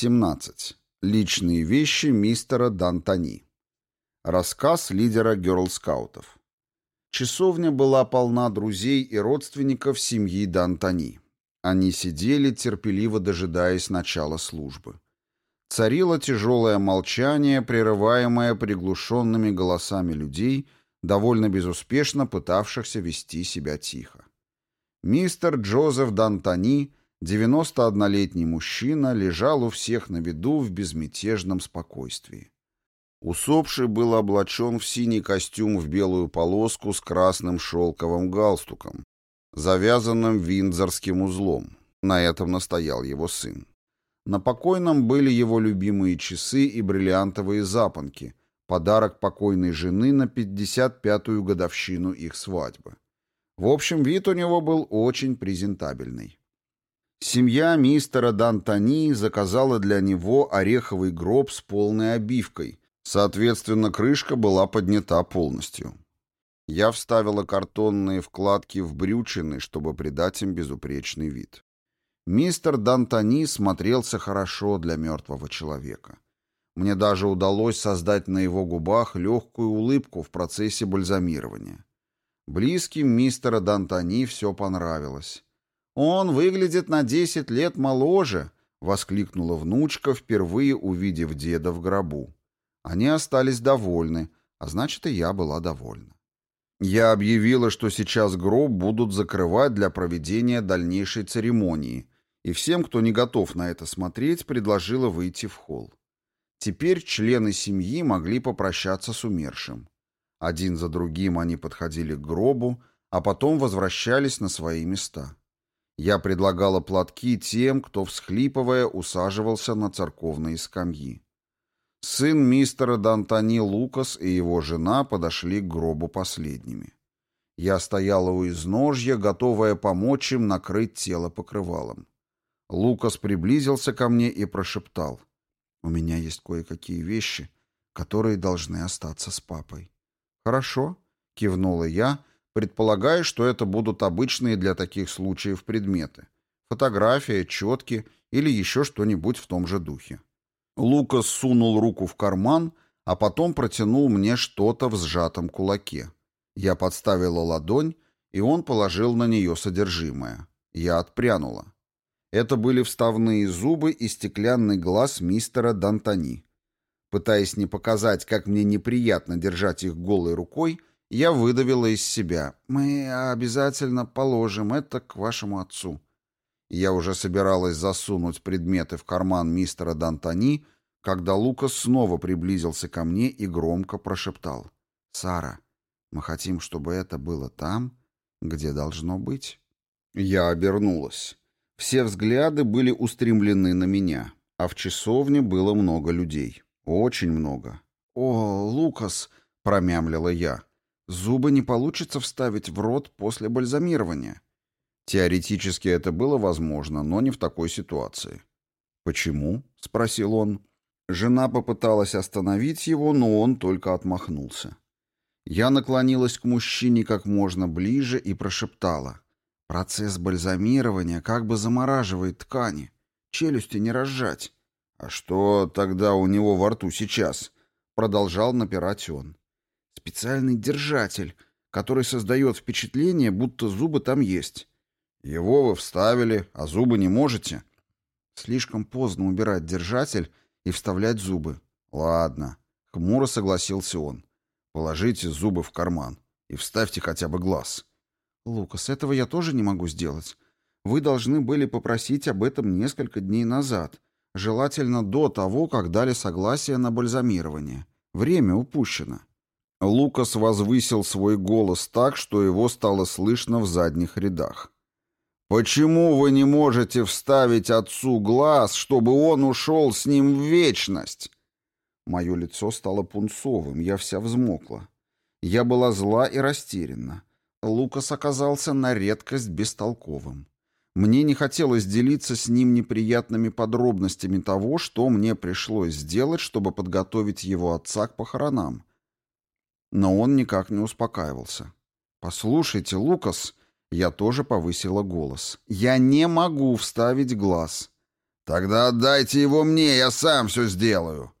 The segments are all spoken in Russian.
17. Личные вещи мистера Д'Антони. Рассказ лидера герлскаутов. Часовня была полна друзей и родственников семьи Д'Антони. Они сидели, терпеливо дожидаясь начала службы. Царило тяжелое молчание, прерываемое приглушенными голосами людей, довольно безуспешно пытавшихся вести себя тихо. Мистер Джозеф Д'Антони 91-летний мужчина лежал у всех на виду в безмятежном спокойствии. Усопший был облачен в синий костюм в белую полоску с красным шелковым галстуком, завязанным виндзорским узлом. На этом настоял его сын. На покойном были его любимые часы и бриллиантовые запонки, подарок покойной жены на 55-ю годовщину их свадьбы. В общем, вид у него был очень презентабельный. Семья мистера Д'Антони заказала для него ореховый гроб с полной обивкой, соответственно, крышка была поднята полностью. Я вставила картонные вкладки в брючины, чтобы придать им безупречный вид. Мистер Д'Антони смотрелся хорошо для мертвого человека. Мне даже удалось создать на его губах легкую улыбку в процессе бальзамирования. Близким мистера Д'Антони все понравилось. «Он выглядит на десять лет моложе», — воскликнула внучка, впервые увидев деда в гробу. Они остались довольны, а значит, и я была довольна. Я объявила, что сейчас гроб будут закрывать для проведения дальнейшей церемонии, и всем, кто не готов на это смотреть, предложила выйти в холл. Теперь члены семьи могли попрощаться с умершим. Один за другим они подходили к гробу, а потом возвращались на свои места. Я предлагала платки тем, кто, всхлипывая, усаживался на церковные скамьи. Сын мистера Д'Антони Лукас и его жена подошли к гробу последними. Я стояла у изножья, готовая помочь им накрыть тело покрывалом. Лукас приблизился ко мне и прошептал. «У меня есть кое-какие вещи, которые должны остаться с папой». «Хорошо», — кивнула я, предполагая, что это будут обычные для таких случаев предметы. Фотография, четки или еще что-нибудь в том же духе. Лукас сунул руку в карман, а потом протянул мне что-то в сжатом кулаке. Я подставила ладонь, и он положил на нее содержимое. Я отпрянула. Это были вставные зубы и стеклянный глаз мистера Д'Антони. Пытаясь не показать, как мне неприятно держать их голой рукой, я выдавила из себя. «Мы обязательно положим это к вашему отцу». Я уже собиралась засунуть предметы в карман мистера Д'Антони, когда Лукас снова приблизился ко мне и громко прошептал. «Сара, мы хотим, чтобы это было там, где должно быть». Я обернулась. Все взгляды были устремлены на меня, а в часовне было много людей. Очень много. «О, Лукас!» — промямлила я. Зубы не получится вставить в рот после бальзамирования. Теоретически это было возможно, но не в такой ситуации. «Почему?» — спросил он. Жена попыталась остановить его, но он только отмахнулся. Я наклонилась к мужчине как можно ближе и прошептала. «Процесс бальзамирования как бы замораживает ткани. Челюсти не разжать». «А что тогда у него во рту сейчас?» — продолжал напирать он. Специальный держатель, который создает впечатление, будто зубы там есть. Его вы вставили, а зубы не можете. Слишком поздно убирать держатель и вставлять зубы. Ладно, хмуро согласился он. Положите зубы в карман и вставьте хотя бы глаз. Лукас, этого я тоже не могу сделать. Вы должны были попросить об этом несколько дней назад, желательно до того, как дали согласие на бальзамирование. Время упущено. Лукас возвысил свой голос так, что его стало слышно в задних рядах. «Почему вы не можете вставить отцу глаз, чтобы он ушел с ним в вечность?» Мое лицо стало пунцовым, я вся взмокла. Я была зла и растеряна. Лукас оказался на редкость бестолковым. Мне не хотелось делиться с ним неприятными подробностями того, что мне пришлось сделать, чтобы подготовить его отца к похоронам. Но он никак не успокаивался. «Послушайте, Лукас...» Я тоже повысила голос. «Я не могу вставить глаз. «Тогда отдайте его мне, я сам все сделаю».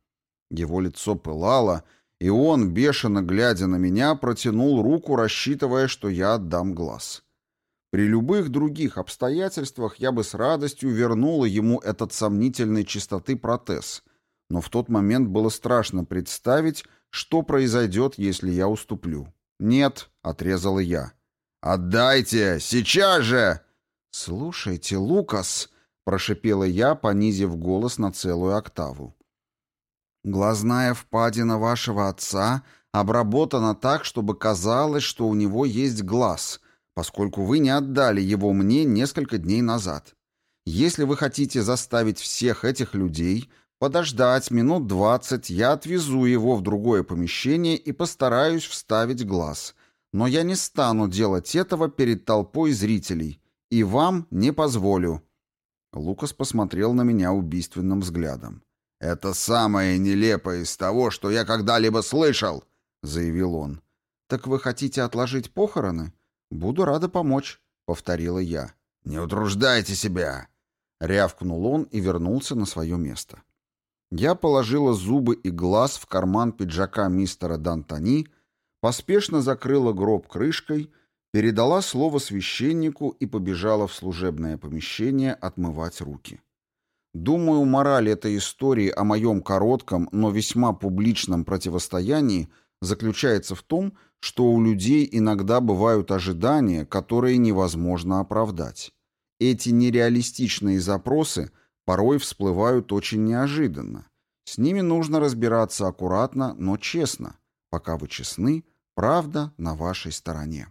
Его лицо пылало, и он, бешено глядя на меня, протянул руку, рассчитывая, что я отдам глаз. При любых других обстоятельствах я бы с радостью вернула ему этот сомнительной чистоты протез, но в тот момент было страшно представить, что произойдет, если я уступлю. «Нет», — отрезала я. «Отдайте! Сейчас же!» «Слушайте, Лукас!» — прошипела я, понизив голос на целую октаву. «Глазная впадина вашего отца обработана так, чтобы казалось, что у него есть глаз, поскольку вы не отдали его мне несколько дней назад. Если вы хотите заставить всех этих людей подождать минут двадцать, я отвезу его в другое помещение и постараюсь вставить глаз. Но я не стану делать этого перед толпой зрителей, и вам не позволю». Лукас посмотрел на меня убийственным взглядом. «Это самое нелепое из того, что я когда-либо слышал», — заявил он. «Так вы хотите отложить похороны? Буду рада помочь», — повторила я. «Не утруждайте себя», — рявкнул он и вернулся на свое место. Я положила зубы и глаз в карман пиджака мистера Д'Антони, поспешно закрыла гроб крышкой, передала слово священнику и побежала в служебное помещение отмывать руки. Думаю, мораль этой истории о моем коротком, но весьма публичном противостоянии заключается в том, что у людей иногда бывают ожидания, которые невозможно оправдать. Эти нереалистичные запросы порой всплывают очень неожиданно. С ними нужно разбираться аккуратно, но честно. Пока вы честны, правда на вашей стороне.